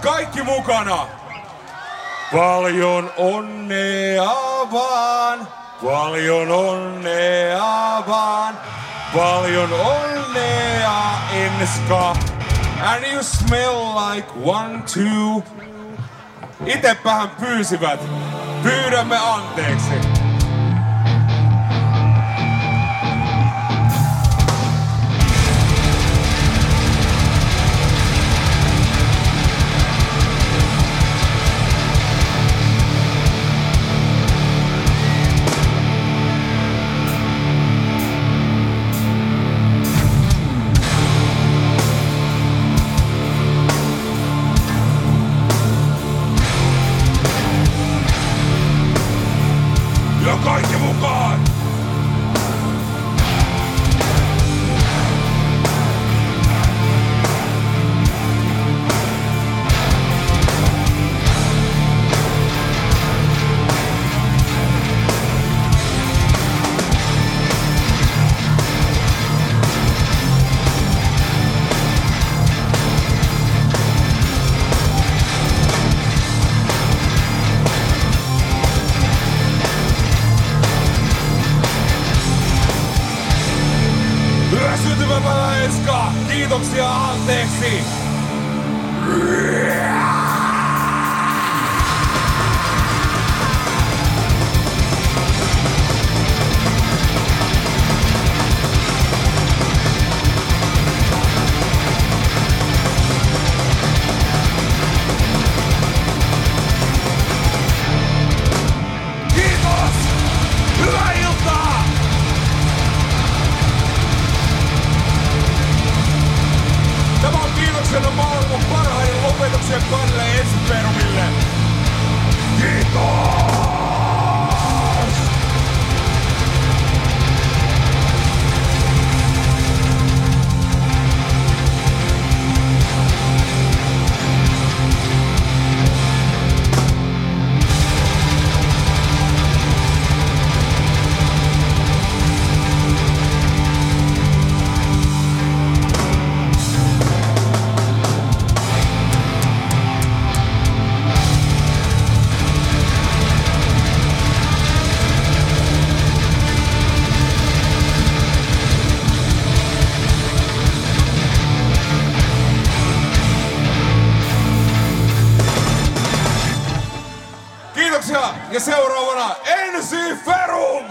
kaikki mukana. Paljon onnea vaan, paljon onnea vaan, paljon onnea Enska. And you smell like one, two. Itepähän pyysivät. Pyydämme anteeksi. Ja kaikki mukaan! Sytymäpäivä Kiitoksia anteeksi! Yeah! Se Kalle Espermille. Kiitos! Kiitoksia ja seuraavana Ensi Ferum!